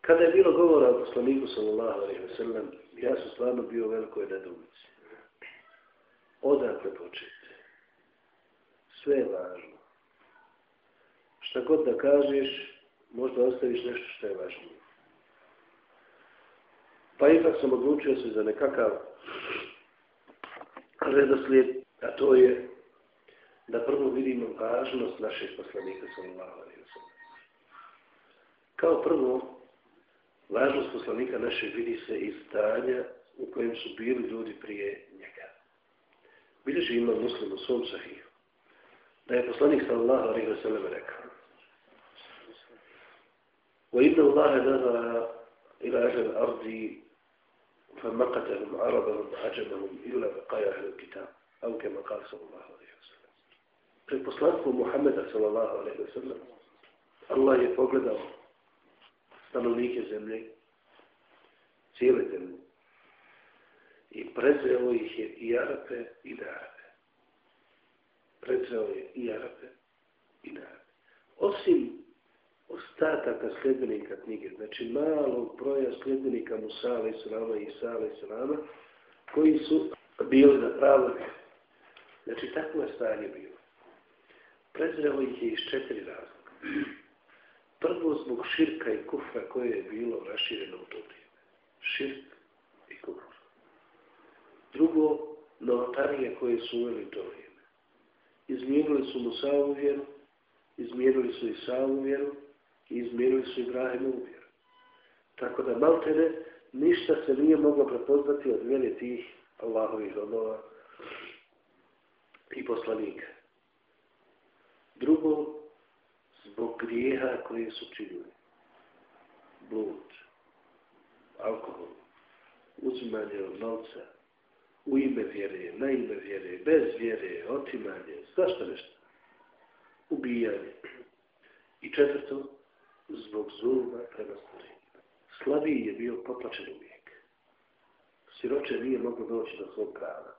Kada je bilo govora o poslaniku sallallahu alaihi wa sallam, ja sam stvarno bio u velikoj nedumici. Odakle početi? Sve je važno. Šta god da kažeš, možda ostaviš nešto što je važnije. Pa ipak sam odlučio se za nekakav redoslijed, a to je da prvo vidimo važnost našeg poslanika sallallahu alaihi wa sallam. Kao prvo, važnost poslanika naše vidi se iz stanja u kojem su bili ljudi prije njega. Bileži ima muslim u svom sahiju. Da je poslanik sallallahu alaihi wa sallam rekao وإن الله نظر إلى أهل الأرض فمقتهم عربهم عجمهم إلا بقايا أهل الكتاب أو كما قال صلى الله عليه وسلم في poslanku Muhammeda sallallahu alaihi wa sallam Allah je pogledao stanovnike zemlje, cijele zemlje. I prezreo ih je i Arape i Darape. Prezreo je i Arape i Darape. Osim ostataka sljedbenika knjige, znači malog broja sljedbenika Musala i Salama i Isa i Salama, koji su bili na pravog. Znači, takvo je stanje bilo. Prezreo ih je iz četiri razloga. Prvo zbog širka i kufra koje je bilo rašireno u to vrijeme. Širk i kufr. Drugo, novotarije koje su uveli u to vrijeme. Izmijenili su Musaovu vjeru, izmijenili su Isaovu vjeru i izmijenili su Ibrahimovu vjeru. Tako da maltene ništa se nije moglo prepoznati od vjere tih Allahovih rodova i poslanika. Drugo, grijeha koje su činili. Blud, alkohol, uzimanje od novca, u ime vjere, na ime vjere, bez vjere, otimanje, zašto nešto? Ubijanje. I četvrto, zbog zulma prema stvorenjima. Slabiji je bio poplačen uvijek. Siroče nije moglo doći do svog prava.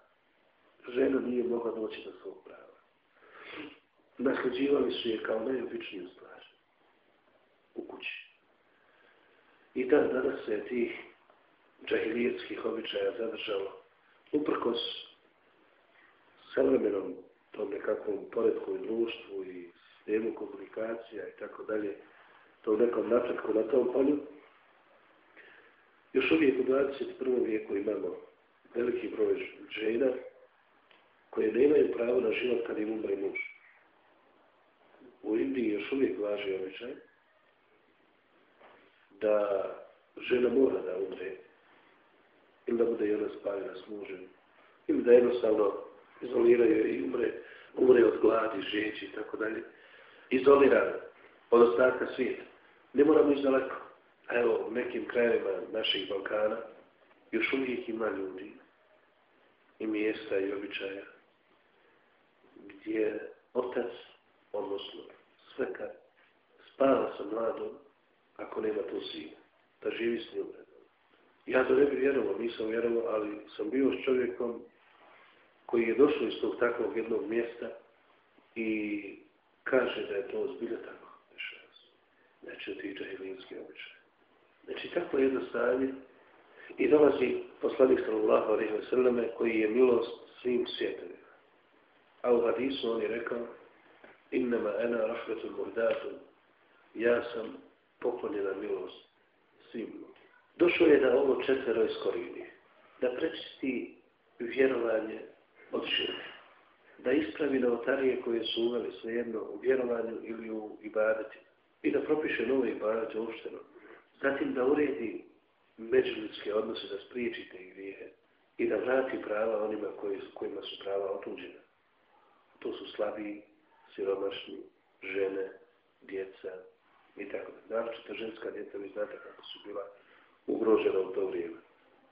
Žena nije mogla doći do svog prava nasljeđivali su je kao najobičniju stvar u kući. I da danas se tih džahilijetskih običaja zadržalo uprkos savremenom tom nekakvom poredku i društvu i sistemu komunikacija i tako dalje, tom nekom napretku na tom polju, još uvijek u 21. vijeku imamo veliki broj žena koje nemaju pravo na život kad im umre muž u Indiji još uvijek važi običaj da žena mora da umre ili da bude i ona spaljena s mužem ili da jednostavno izoliraju i umre, umre od gladi, žeći i tako dalje. Izolirana od ostatka svijeta. Ne moramo ići daleko. A evo, u nekim krajevima naših Balkana još uvijek ima ljudi i mjesta i običaja gdje otac odnosno sveka, spava sa mladom, ako nema to sina, da živi s njom. Ja to ne bi vjerovao, nisam vjerovao, ali sam bio s čovjekom koji je došao iz tog takvog jednog mjesta i kaže da je to zbilja tako. Znači, ti džahilinski običaj. Znači, tako je jedno stanje i dolazi poslanik sallallahu alaihi wa sallame koji je milost svim svijetovima. A u hadisu on je rekao innama ena rahmetul muhdatun, ja sam poklonjena milost svim. Došlo je da ovo četvero iskorini, da prečisti vjerovanje od širka, da ispravi novotarije koje su uveli svejedno u vjerovanju ili u ibadeti i da propiše nove ibadete uopšteno. Zatim da uredi međuljudske odnose, da spriječi te grijehe i da vrati prava onima koji, kojima su prava otuđena. To su slabiji, siromašni, žene, djeca i tako da. Naročito ženska djeca, vi znate kako su bila ugrožena u to vrijeme.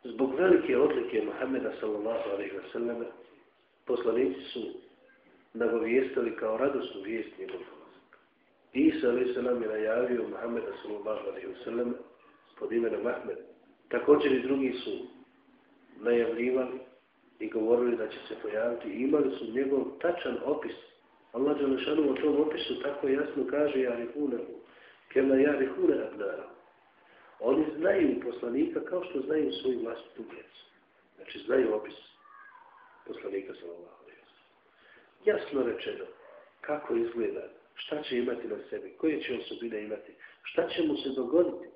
Zbog velike odlike Muhammeda sallallahu alaihi wa sallam, poslanici su nagovijestali kao radosnu vijest njegov dolazak. Isa alaihi sallam je najavio Muhammeda sallallahu alaihi wa sallam pod imenom Ahmed. Također i drugi su najavljivali i govorili da će se pojaviti i imali su njegov tačan opis Allah Đelešanu o tom opisu tako jasno kaže ja rihunehu, kema ja rihune abnara. znaju poslanika kao što znaju svoju vlastitu djecu. Znači, znaju opis poslanika sa Allah. Jasno rečeno, kako izgleda, šta će imati na sebi, koje će osobine imati, šta će mu se dogoditi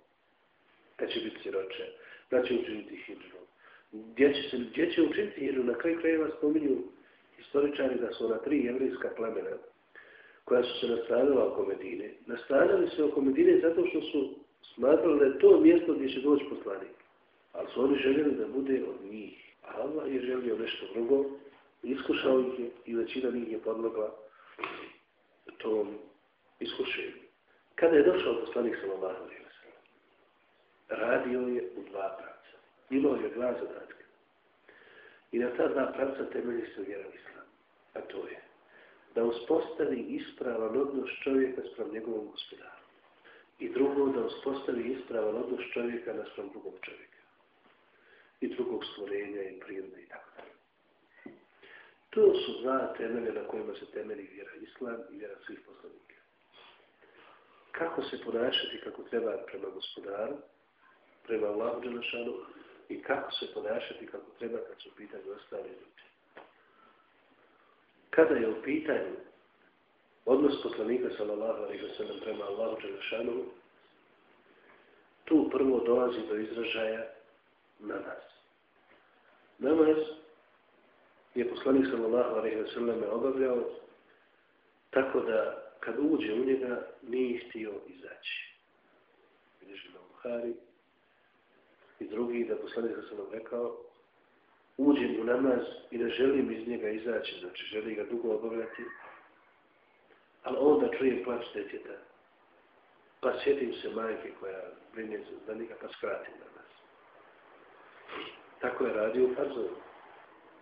kad će biti siroče, da će učiniti hijđu, gdje će, se, gdje će učiniti hijđu, na kraju krajeva spominju historičari da su ona tri jevrijska plemena koja su se nastanila oko Medine. Nastanili se oko Medine zato što su smatrali da je to mjesto gdje će doći poslanik. Ali su oni željeli da bude od njih. A Allah je želio nešto drugo, iskušao ih je i većina njih je podlogla tom iskušenju. Kada je došao poslanik sallallahu alejhi ve sellem, radio je u dva pravca. Imao je dva zadatka. I na ta dva pravca temelji se vjera islam. A to je da uspostavi ispravan odnos čovjeka sprem njegovom gospodaru. I drugo, da uspostavi ispravan odnos čovjeka naspram drugog čovjeka. I drugog stvorenja i prirode i tako dalje. To su dva temelje na kojima se temelji vjera islam i vjera svih poslanika. Kako se ponašati kako treba prema gospodaru, prema Allahu Đelešanu i kako se ponašati kako treba kad su pitanje ostali ljudi. Kada je u pitanju odnos poslanika sallallahu alaihi wa sallam prema Allahu Đelešanu, tu prvo dolazi do izražaja namaz. Namaz je poslanik sallallahu alejhi ve sellem obavljao tako da kad uđe u njega nije htio izaći. Vidiš na Buhari i drugi da poslanik sallallahu alejhi rekao uđem u namaz i da želim iz njega izaći, znači želi ga dugo obavljati, ali onda čujem plać djeteta. Pa sjetim se majke koja brine za njega, pa skratim namaz. Tako je radio u Farzovu.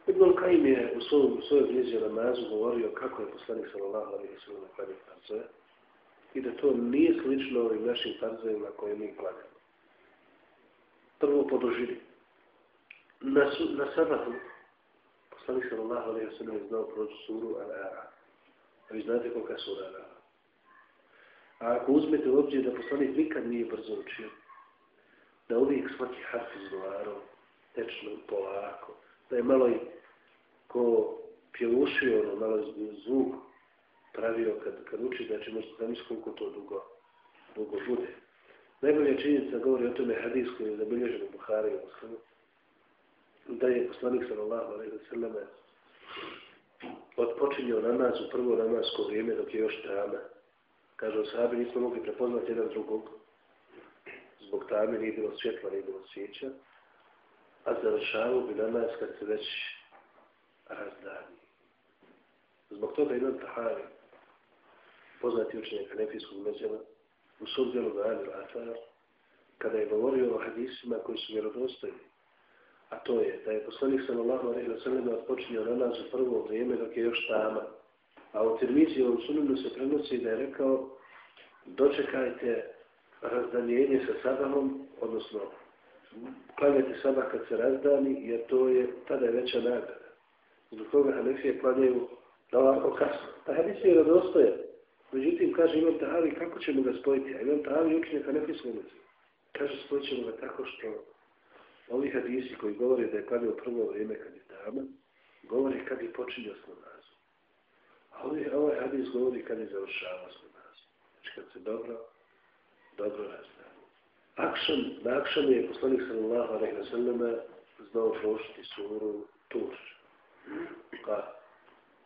Ibn Kajim je u svojoj, svojoj knjizi o namazu govorio kako je poslanik sallallahu alaihi wa sallam klanio farzove i da to nije slično ovim našim farzovima koje mi klanjamo. Prvo po dužini. Na, su, na sabatu poslanik sallallahu alaihi wa sallam je znao proći suru Al-Ara. A vi znate kolika je sura Al-Ara. A ako uzmete u obzir da poslanik nikad nije brzo učio, da uvijek svaki harf izgovarao, tečno, polako, da je malo i ko pjevušio, ono, malo zvuk pravio kad, kad uči, znači možete zamisliti koliko to dugo, dugo bude. Najbolja činjenica govori o tome hadis koji je zabilježen u Buhari i Muslimu, da je poslanik sallallahu alaihi wa sallam odpočinio namaz u prvo namazsko vrijeme dok je još tama. Kaže, o sahabi nismo mogli prepoznati jedan drugog. Zbog tame nije bilo svjetla, nije bilo svijeća a završavao bi namaz kad se već razdani. Zbog toga imam Tahari, poznati učenjak Hanefijskog međeva, u svom djelu na Amir Atar, kada je govorio o hadisima koji su vjerodostojni, a to je da je poslanik sallallahu alejhi ve sellem odpočinio namaz u prvo vrijeme dok je još tama, a u termici ovom se prenosi da je rekao dočekajte razdanjenje sa sabahom, odnosno klanjati sabah kad se razdani, jer to je, tada je veća nagrada. Zbog toga Hanefije klanjaju da ovako kasno. Ta Hanefije je radostojan. Međutim, kaže Imam Tahavi, kako ćemo ga spojiti? A Imam Tahavi učinje Hanefijsku ulicu. Kaže, spojit ćemo ga tako što ovi hadisi koji govore da je klanjao prvo vrijeme kad je dama, govori kad je počinio s namazom. A ovaj, ovaj hadis govori kad je završavao s namazom. Znači kad se dobro, dobro razdani. Akšan, na Akšanu je poslanik sallallahu alaihi wa sallam znao prošiti suru Tur. Ka,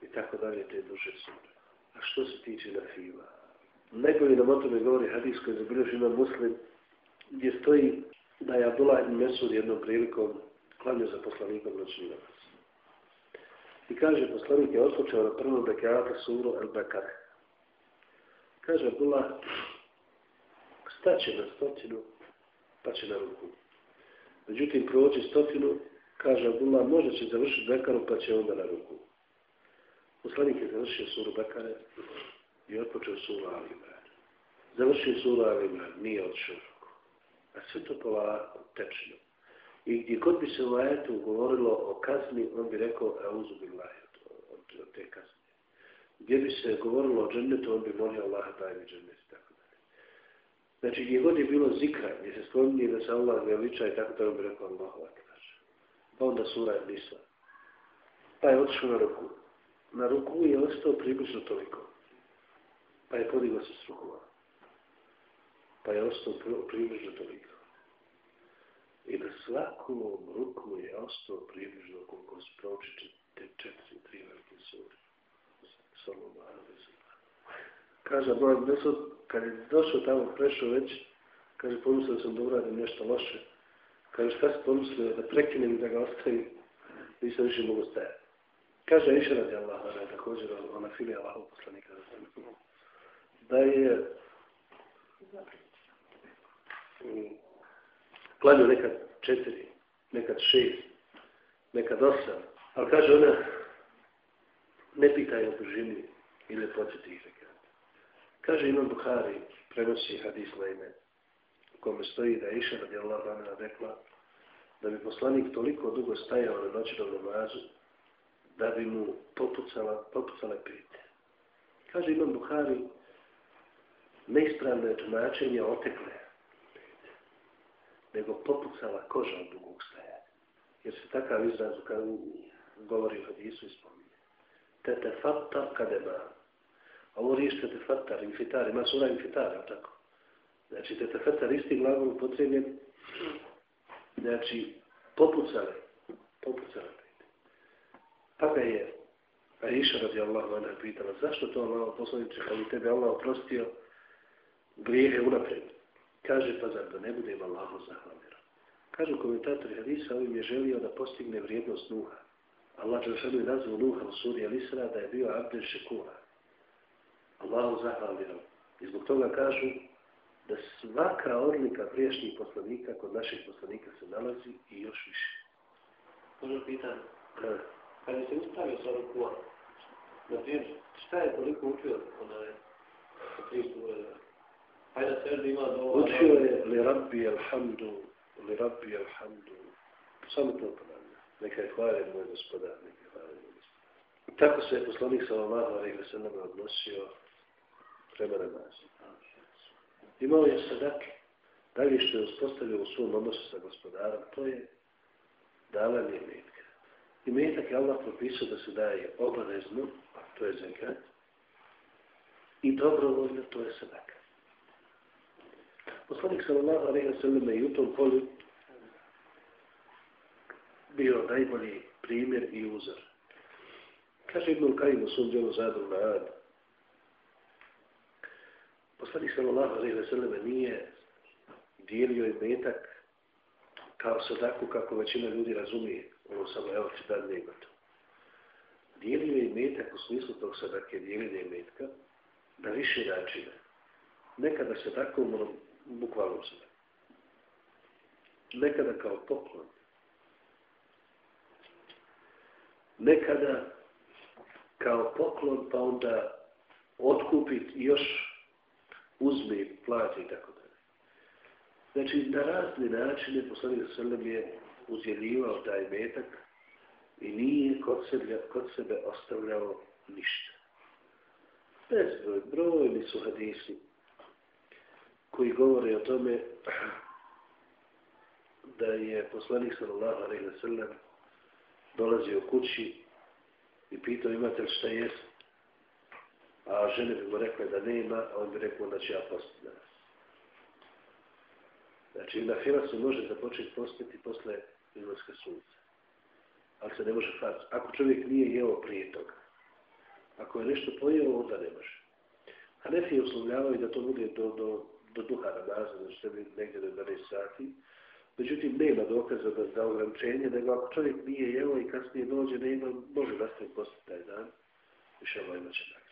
i tako dalje te duše sure. A što se tiče na fiva? Najbolji nam o tome govori hadis koji je zabilježi na muslim, gdje stoji da je Abdullah ibn Mesud jednom prilikom klanio za poslanikom noćni namaz. I kaže, poslanik je otpočeo na prvom dekata suru Al-Bakar. Kaže Abdullah, staće na stotinu, pa će na ruku. Međutim, prođe stotinu, kaže Abdullah, možda će završiti Bekaru, pa će onda na ruku. Poslanik je završio suru Bekare i otpočeo suru Ali Imran. Završio suru Ali Imran, nije odšao. A sve to polako, tečno. I gdje god bi se u ajetu govorilo o kazni, on bi rekao, a uzubi od, od, od te kazne. Gdje bi se govorilo o džennetu, on bi molio Allah daj mi džennet. Znači, gdje god je bilo zikra, gdje se spominje da se Allah veliča i tako to bi rekao Allahu Akbar. Pa onda sura je nisla. Pa je otišao na ruku. Na ruku je ostao približno toliko. Pa je podigao se s rukova. Pa je ostao približno toliko. I na svakom ruku je ostao približno koliko se proči te četiri, tri velike suri. Samo malo Kaže, Bojan Mesod, kad je došao tamo, prešao već, kaže, pomislio sam da uradim nešto loše. Kaže, šta si pomislio, da prekinem i da ga ostavim, nisam više mogu stajati. Kaže, iša radi Allah, da je također ona filija Allahov poslanika, da je klanio nekad četiri, nekad šest, nekad osam, ali kaže ona, ne pitaj o dužini i lepoti tih Kaže Imam Buhari, prenosi hadis na ime, u kome stoji da je iša radi Allah vana rekla da bi poslanik toliko dugo stajao na noćnom namazu da bi mu popucala, popucala pite. Kaže Imam Buhari, neispravne tumačenje otekle, nego popucala koža od dugog stajanja. Jer se takav izraz kao govori o hadisu ispominje. Tete fatta kadema, A ovo riječ te fattar, infitar, ima sura infitar, tako? Znači, te fattar isti glagol upotrebljen, znači, popucale, popucale. Pa ga je Aisha radi Allah vana pitala, zašto to Allah poslaniče, kad bi tebe Allah oprostio grijehe unapred? Kaže, pa zar da ne bude Allahu zahvalira? Kažu komentatori Hadisa, ovim je želio da postigne vrijednost Nuha. Allah će sada je nazvu Nuha u suri Alisra da je bio Abdel Šekura. Allahu zahvalio. I zbog toga kažu da svaka odlika priješnjih poslanika kod naših poslanika se nalazi i još više. Možda pitan, kad se ustavio sa rukua, na primjer, šta je toliko učio onaj Hristu uredova? Hajde se ima. Učio je li rabbi alhamdu, li rabbi alhamdu. Samo to ponavlja. Neka je hvaljen moj gospodar, neka je hvaljen moj gospodar. Tako se je poslanik sallallahu alaihi wa sallam odnosio prema namazu. Imao je sadake. Dalje što je uspostavio u svom odnosu sa gospodarom, to je davanje metka. I metak je Allah propisao da se daje obavezno, to je zekat, i dobrovoljno, to je sadaka. Poslanik sallallahu alaihi wa sallam je u tom polju bio najbolji primjer i uzor. Kaže Ibn Kajim u svom djelu Zadru na Ad. Poslanik sallallahu alejhi ve selleme nije dijelio imetak kao sadaku kako većina ljudi razumije, ono samo evo ti dan nego to. Dijelio je metak u smislu tog sadake dijeljenja metka na više načina. Nekada se tako bukvalno se Nekada kao poklon. Nekada kao poklon pa onda otkupit još uzme, plati i tako dalje. Znači, na razne načine poslanik Srlem je uzjeljivao taj metak i nije kod sebe, kod sebe ostavljao ništa. Bezbroj, brojni su hadisi koji govore o tome da je poslanik sallallahu alaihi wa sallam dolazio kući i pitao imate li šta jest a žene bi mu rekle da nema, a on bi rekao da će ja postiti danas. Znači, na fila se može započeti postiti posle izlaska sunca. Ali se ne može fac. Ako čovjek nije jeo prije toga, ako je nešto pojeo, onda ne može. Hanefi je uslovljavaju da to bude do, do, do duha namaza, znači da bi negdje do 12 sati. Međutim, nema dokaza da za ograničenje, nego ako čovjek nije jeo i kasnije dođe, nema, može nastaviti postiti taj dan. Više ovo imat će tako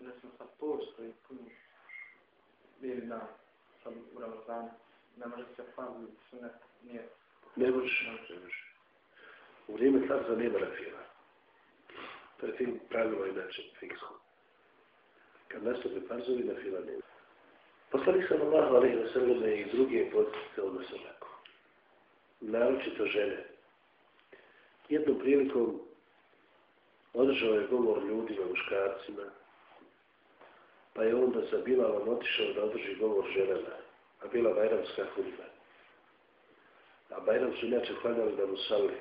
da smo sa pošto i puno bili na sad u Ramazanu, ne može se farzu sunet, nije. Ne može, ne može. U vrijeme farza nema na fila. To je film pravilo inače, fiksko. Kad nastupi farzovi, na fila nema. Poslani sam Allah, ali na srlome i drugi potice na srlako. Naročito žene. Jednom prilikom održao je govor ljudima, muškarcima, Pa je onda sa Bilalom otišao da održi govor ženama. A bila Bajramska hudba. A Bajram su inače hvaljali da mu sali.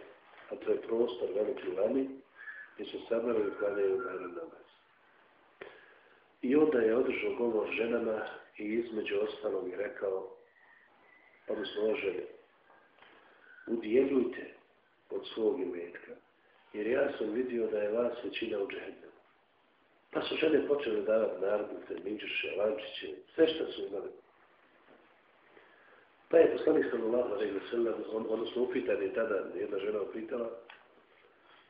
A to je prostor veliki lani gdje su sabrali i hvaljaju Bajram namaz. I onda je održao govor ženama i između ostalog je rekao, pa odnosno oželi, udjeljujte od svog imetka, jer ja sam vidio da je vas većina u džehennemu. Pa su žene počele davati narodnice, minđuše, lančiće, sve što su imali. Pa je poslanik sallallahu alaihi wa sallam, on, odnosno upitan je tada, jedna žena upitala,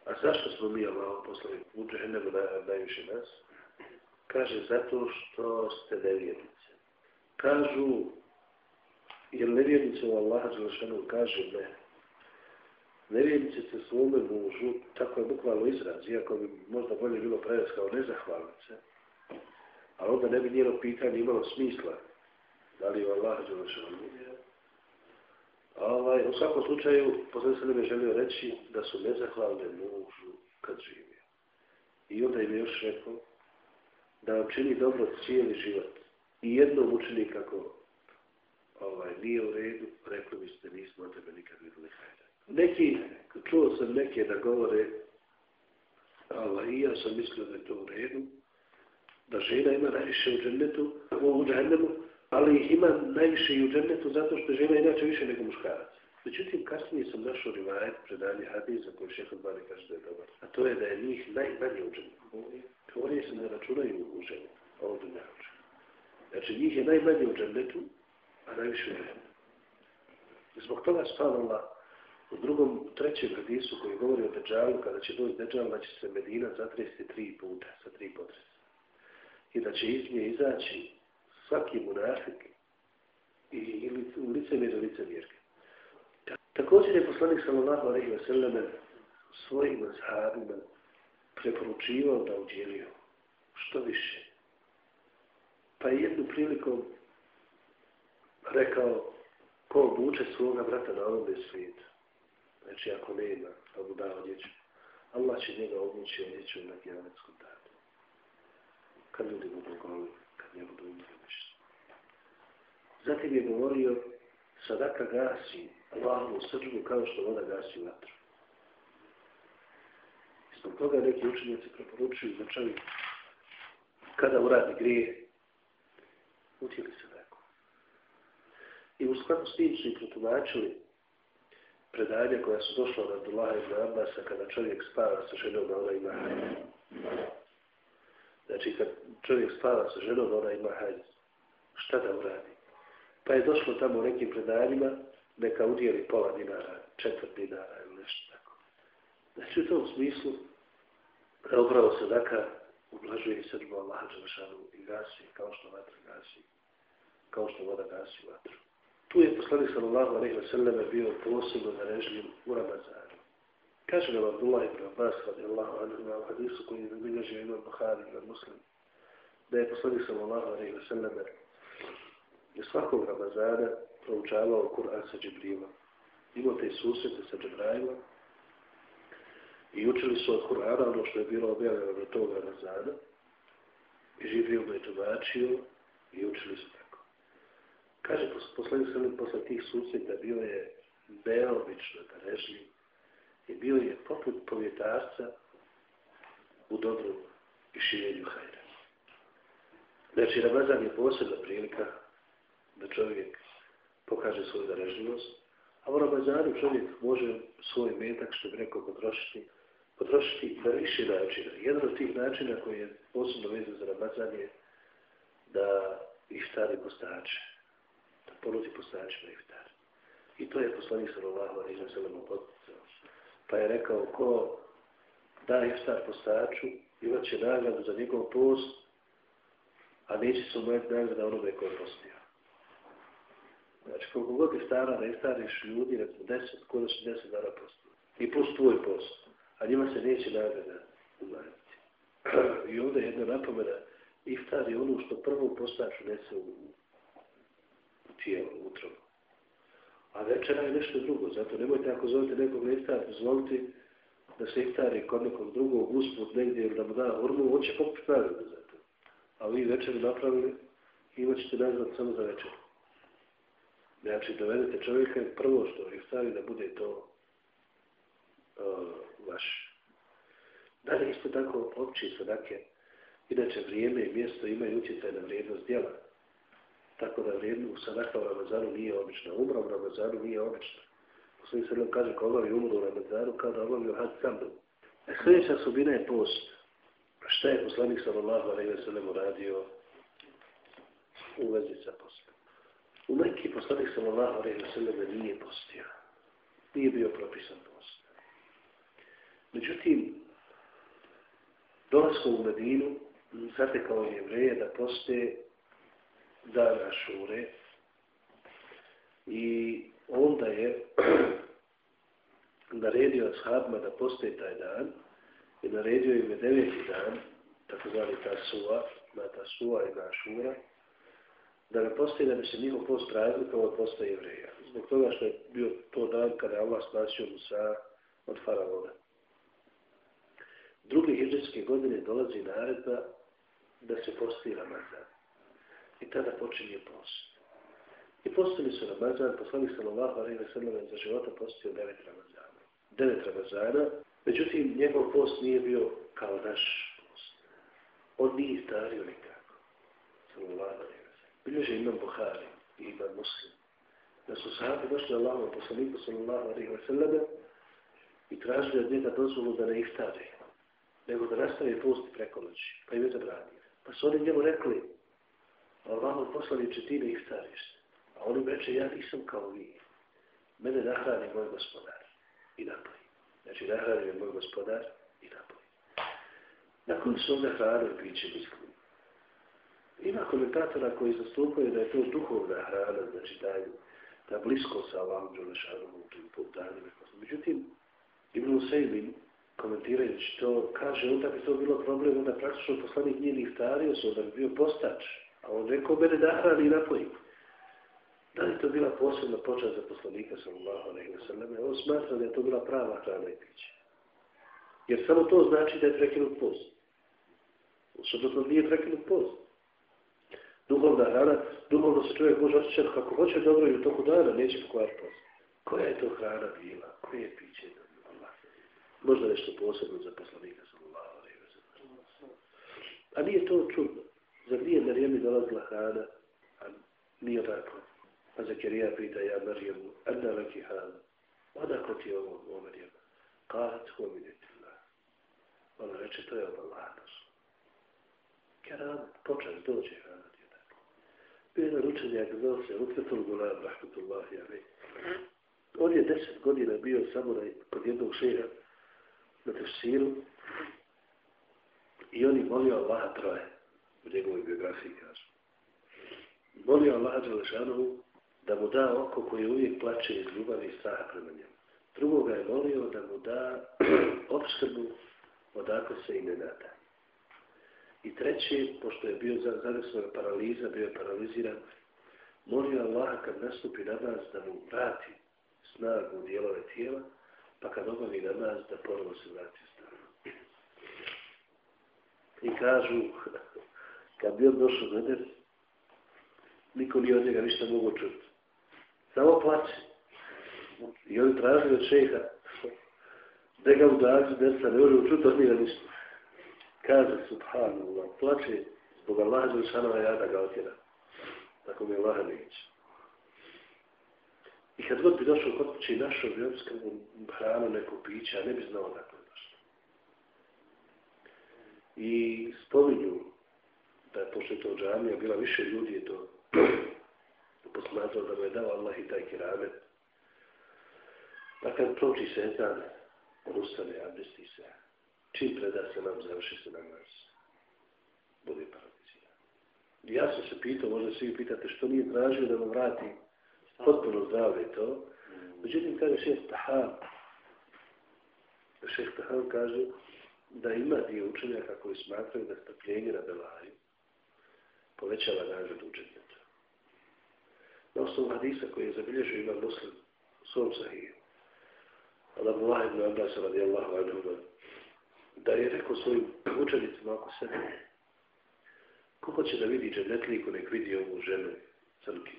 a zašto smo mi Allah poslali u džehennemu na, najviše nas? Kaže, zato što ste nevjernice. Kažu, jer nevjernice u Allaha Đelešanu kaže ne. Nevjernice se svome mužu, tako je bukvalno izraz, iako bi možda bolje bilo prevest kao nezahvalnice, a onda ne bi njeno pitanje imalo smisla, da li je Allaha Đelešanu. Ovaj, u svakom slučaju, posle se ne bi želio reći da su nezahvalne mužu kad živio. I onda im je još rekao, da vam čini dobro cijeli život. I jednom učini kako ovaj, nije u redu, rekli mi ste, nismo od tebe nikad videli hajde. Neki, čuo sam neke da govore, ovaj, i ja sam mislio da je to u redu, da žena ima najviše u džennetu, u džennemu, ali ih ima najviše i u džennetu zato što žena inače više nego muškarac. Međutim, kasnije sam našao rivajet predanje Hadiza koji šeha Bani kaže da je dobar. A to je da je njih najmanje u džennetu. Teorije se ne računaju u ženu, a ovdje ne računaju. Znači, njih je najmanje u džennetu, a najviše u džennetu. Zbog toga spavala u drugom, trećem hadisu koji govori o Deđalu, kada će doći Deđal, da će se Medina zatresti tri puta, sa tri potresa. I da će iz nje izaći svaki munafik i, i u lice mjere lice mjerke. Također je poslanik sallallahu alaihi wa sallam svojim azhabima preporučivao da udjelio što više. Pa je jednu prilikom rekao ko obuče svoga brata na ovom svijetu. Znači ako nema, da mu da odjeću. Allah će njega obući odjeću na gjeletskom danu. Kad ljudi budu goli, kad ne budu umrli. Zatim je govorio sadaka gasi Allahovu srđbu kao što voda gasi vatru. Zbog toga neki učenjaci preporučuju da čovjek kada uradi grije, utjeli se neko. I u skladu s tim su i protumačili predanja koja su došla od Abdullaha ibn Abbasa kada čovjek spava sa ženom, da ona ima hajde. Znači, kad čovjek spava sa ženom, da ona ima hajde. Šta da uradi? Pa je došlo tamo u nekim predanjima, neka udjeli pola dinara, četvrt dinara ili nešto tako. Znači, u tom smislu, E, upravo sadaka ublažuje i srđbu Allaha Đelešanu i gasi, kao što vatra gasi, kao što voda gasi vatru. Tu je poslanik sallallahu alaihi wa sallam bio posebno narežljiv u Ramazanu. Kaže nam Abdullah ibn Abbas radijallahu anhu na hadisu koji je bilježio imam Bukhari i muslim, da je poslanik sallallahu alaihi wa sallam je svakog Ramazana proučavao Kur'an sa Džibrilom. Imao te susrete sa Džibrailom I učili su od Kur'ana ono što je bilo objavljeno do toga razada I živio me je tumačio i učili su tako. Kaže, poslednji sam posle tih susjeta bio je neobično darežljiv i bio je poput povjetarca u dobru i širenju hajra. Znači, Ramazan je posebna prilika da čovjek pokaže svoju darežljivost, a u Ramazanu čovjek može svoj metak, što bi rekao, potrošiti potrošiti na više načina. Jedan od tih načina koji je posebno vezan za Ramazan je da iftari postače. Da ponudi postačima iftar. I to je poslanik sallallahu alaihi wa sallam poticao. Pa je rekao ko da iftar postaču, imat će nagradu za njegov post, a neće se umojiti nagrada onome koje je postio. Znači, koliko god iftara, da iftariš ljudi, recimo deset, kod su deset dana postio. I plus tvoj post a se neće nagrada umanjiti. I onda je jedna napomena, iftar je ono što prvo postač unese u, u tijelo, utro. A večera je nešto drugo, zato nemojte ako zovete nekog na iftar, zvolite da se iftari kod nekog drugog usput negdje ili da mu da hormu, on će popiti nagrada za to. a vi večer napravili, imat ćete nazvat samo za večer. Znači, dovedete čovjeka prvo što iftari da bude to uh, vaš. Dalje isto tako opći sadake, inače vrijeme i mjesto imaju utjecaj na vrijednost djela. Tako da vrijednost sadaka u Ramazanu nije obična. Umra u Ramazanu nije obična. Poslednji se nam kaže ko obavi umru u Ramazanu, kao da obavio had samdu. E sljedeća subina je post. Šta je poslanik sallallahu alaihi wa sallam uradio u vezi sa postom? U Mekki poslanik sallallahu alaihi wa sallam nije postio. Nije bio propisan post. Međutim, dolazkom u Medinu, zatekao je jevreje da poste dana šure i onda je naredio ashabima da poste taj dan i naredio im je deveti dan, tako zvali ta suva, na ta suva i na šura, da ne postoji da bi se njihov post razlikao od posta jevreja. Zbog toga što je bio to dan kada je Allah spasio Musa od faraona. Druge hijđarske godine dolazi naredba da se posti Ramazan. I tada počinje post. I postili su Ramazan, poslani sallallahu alaihi wa sallam za života postio devet Ramazana. Devet Ramazana, međutim njegov post nije bio kao naš post. On nije stario nikako. Sallallahu alaihi wa sallam. Bilježe imam Buhari i imam Muslim. Da su sahabi došli Allahom poslaniku sallallahu alaihi wa sallam i tražili od njega dozvolu da ne iftare nego da nastavi post preko noći. Pa im je zabranio. Pa su oni njemu rekli, Allahom poslaniče ti ne iftariš. A on reče, ja nisam kao vi. Mene nahrani moj gospodar i napoji. Znači, nahrani je moj gospodar i napoji. Nakon su ovdje hranu i piće misli. Ima komentatora koji zastupaju da je to duhovna hrana, znači da je da blisko sa Allahom Đelešanom u tim danima. Međutim, Ibn Usaymin, komentirajući to, kaže, onda bi to bilo problem, onda praktično poslanik nije ni stario se, onda bi bio postač. A on rekao, mene nahrani i napoji. Da li to bila posebna počast za poslanika sallallahu alaihi wa sallam? On smatra da je to bila prava hrana i piće. Jer samo to znači da je prekinut post. Osobno nije prekinut post. Duhovna hrana, duhovno se čovjek može osjećati kako hoće dobro i u toku dana neće pokvariti post. Koja je to hrana bila? Koje je piće Allah? Možda nešto posebno za poslanika sallallahu alaihi wa sallam. A nije to čudno. Zar nije Marijemi dolazila hrana? A nije tako. A Zakirija pita, ja Marijemu, anna laki hrana. Odakle ti ovo, o Marijama? Kahat ho minetila. Ona reče, to je od Allaha došlo. Keram, počas dođe hrana ti tako. Bio jedan učenjak, zvao se Utvetul Gulam, rahmatullahi alaih. On je deset godina bio samo kod jednog šeha na tefsiru i on je molio Allaha troje u njegovoj biografiji, kažu. Molio Allaha Đelešanovu da mu da oko koje uvijek plače iz ljubavi i straha prema njemu. Drugoga je molio da mu da obskrbu odako se i ne nada. I treći, pošto je bio zadesno paraliza, bio je paraliziran, molio Allaha kad nastupi namaz da mu vrati snagu u dijelove tijela, pa kad obavi namaz da ponovo se vrati snagu. I kažu, kad bi on došao do Eder, niko nije od njega ništa mogo čuti. Samo plaće. I oni traži od šeha da ga udađu desa, ne može učuti od njega ništa. Kaže, subhanallah, plaće zbog Allaha Đelšanova ja da ga otjera. Tako mi je neće. I kad god bi došao kod kuće i našao bi obskrbu hranu, neko piće, a ne bi znao dakle došlo. I spominju da je pošto to džamija, bila više ljudi je to posmatrao da mu je dao Allah i taj kiramet. Pa kad proči se etan, on ustane, abdesti se. Čim preda se nam, završi se namaz. Bude paraliziran. Ja sam se pitao, možda svi pitate, što nije tražio da mu vrati potpuno zdravlje to. Međutim, kaže šest Tahan, šest Tahan kaže da ima dio učenjaka koji smatraju da strpljenje na Belaju povećava nagradu učenjaka. Na osnovu hadisa koji je zabilježio ima muslim u svom sahiju, od Abdullah ibn Abbas radijallahu anhu, da je rekao svojim učenicima oko sebe, Ko hoće da vidi džennetliku, nek vidi ovu ženu, crnki,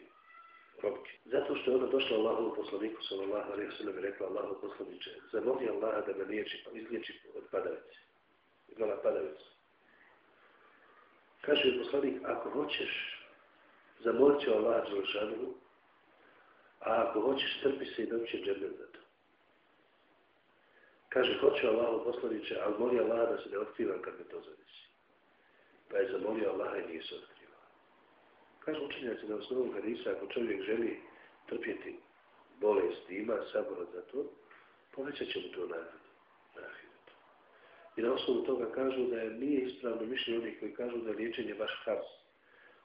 probiti. Zato što je ona došla Allahovu poslaniku, sallallahu alaihi wa sallam, i rekla Allahu poslaniče, zamoli Allaha da me liječi, pa izliječi od padavice. Imala padavicu. Kaže je poslanik, ako hoćeš, zamolit će Allah Đelšanu, a ako hoćeš, trpi se i doći džemljen za to. Kaže, hoće Allahu poslaniče, ali moli Allah da se ne otkrivam kad me to zadesi. Pa je zamolio Allah i nije se. Kažu učenjaci na osnovu hadisa, ako čovjek želi trpjeti bolest i ima sabora za to, povećat će mu to nagradu. I na osnovu toga kažu da je nije ispravno mišljenje onih koji kažu da je liječenje baš fars.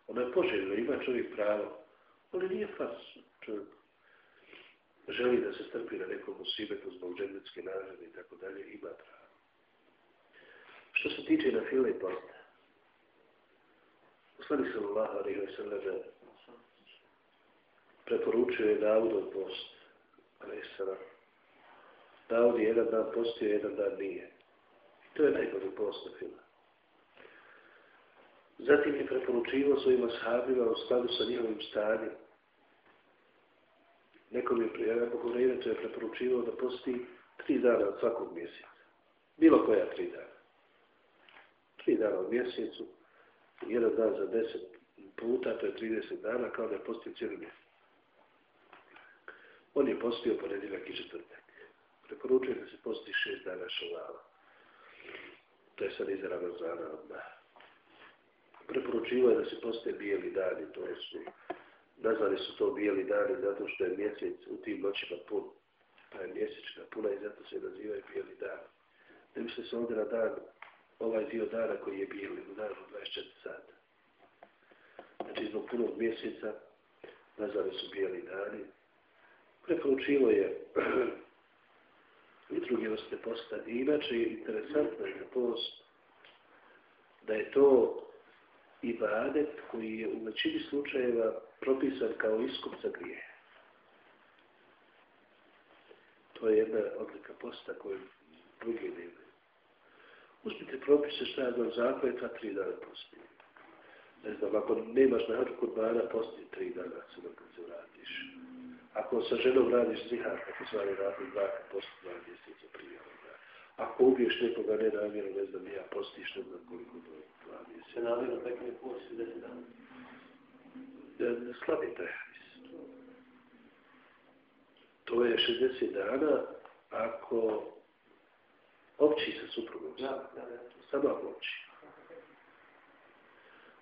Ono je poželjno, ima čovjek pravo, ali nije fars. Čovjek želi da se strpi na nekom usibetu zbog džendetske nagrade i tako dalje, ima pravo. Što se tiče na file i posta, Poslani sallallahu alaihi wa sallam se lebe, preporučuje post, ali sada. Davud je jedan dan postio, jedan dan nije. To je najbolji post na fila. Zatim je preporučivo svojim ashabima u skladu sa njihovim stanjem. Nekom je prijavio, Abu Hureyre, to je preporučivo da posti tri dana od svakog mjeseca. Bilo koja tri dana. Tri dana u mjesecu, jedan dan za deset puta, to je 30 dana, kao da je postio cijeli mjesec. On je postio ponedjeljak i četvrtak. Preporučuje da se posti šest dana šalala. To je sad iza Ramazana odmah. Preporučivo je da se poste bijeli dani, to su, nazvali su to bijeli dani zato što je mjesec u tim noćima pun. Pa je mjesečna puna i zato se nazivaju bijeli dani. Ne misle se ovdje na dan ovaj dio dana koji je bio u danu 24 sata. Znači, zbog punog mjeseca nazvali su bijeli dani. Preporučilo je i druge vrste posta. I inače je interesantno je post da je to ibadet koji je u većini slučajeva propisan kao iskup za grije. To je jedna odlika posta koju drugi ne imaju. Uzmite propise šta je jedan zakon, ta tri dana posti. Ne znam, ako nemaš na hađu kod bana, posti tri dana se dok se vratiš. Ako sa ženom radiš zihar, ako se vani radi dva, posti dva mjeseca prije ovoga. Ako ubiješ nekoga ne namjeru, ne znam, ja postiš ne znam koliko do dva mjeseca. Se namjeru tako ne posti deset dana? Slabi taj To je 60 dana ako opći sa suprugom. Da, da, da. Sada opći.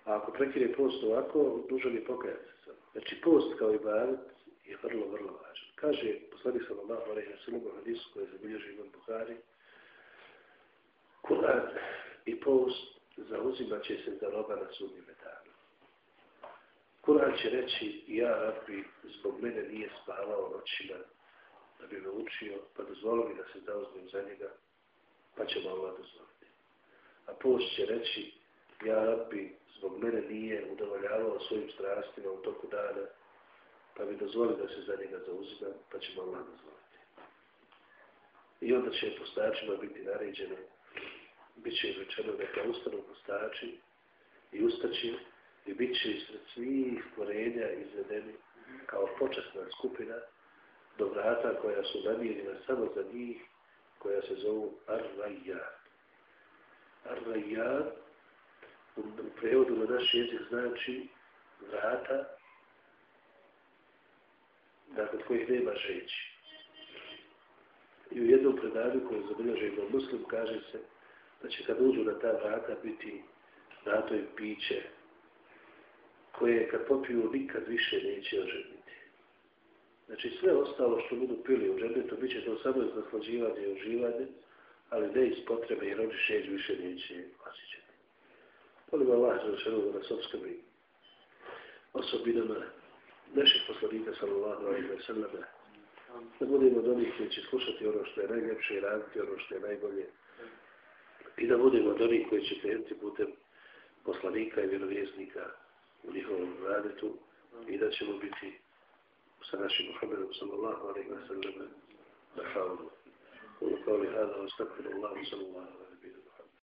A ako prekine post ovako, dužan je pokajati se samo. Znači, post kao i badet je vrlo, vrlo važan. Kaže, poslanik sam Allah, ali na srlogu hadisu koje zabilježi Ivan Buhari, Kur'an i post zauzimat će se za roba na sudnji metanu. Kur'an će reći, ja, rabbi, zbog mene nije spavao noćima da bi me učio, pa dozvoli mi da se zauzmem za njega, pa će mu Allah dozvoliti. A post će reći, ja rabbi, zbog mene nije udovoljavao svojim strastima u toku dana, pa mi dozvoli da se za njega zauzimam, pa će mu Allah dozvoliti. I onda će postačima biti naređeno, bit će rečeno neka ustanu postači i ustaći i bit će ispred svih stvorenja izvedeni kao počasna skupina do vrata koja su namijenjena samo za njih koja se zovu Ar-Rajjad. Ar-Rajjad u, prevodu na naš jezik znači vrata nakon kojih nema žeći. I u jednom predanju koje je zabilježeno muslim kaže se da će kad uđu na ta vrata biti dato im piće koje kad popiju nikad više neće oženiti. Znači sve ostalo što budu pili u džernetu, bit će to samo iz naslađivanja i uživanja, ali ne iz potrebe jer oni šeć više neće osjećati. Molim Allah za šeru da nas obskrbi osobinama naših poslanika sallallahu alaihi wa sallam da budemo od onih koji će slušati ono što je najljepše i raditi ono što je najbolje i da budemo od onih koji će krenuti putem poslanika i vjerovjesnika u njihovom radetu i da ćemo biti سناشي محمد صلى الله عليه وسلم. بحاول وقال هذا واستغفر الله صلى الله عليه وسلم.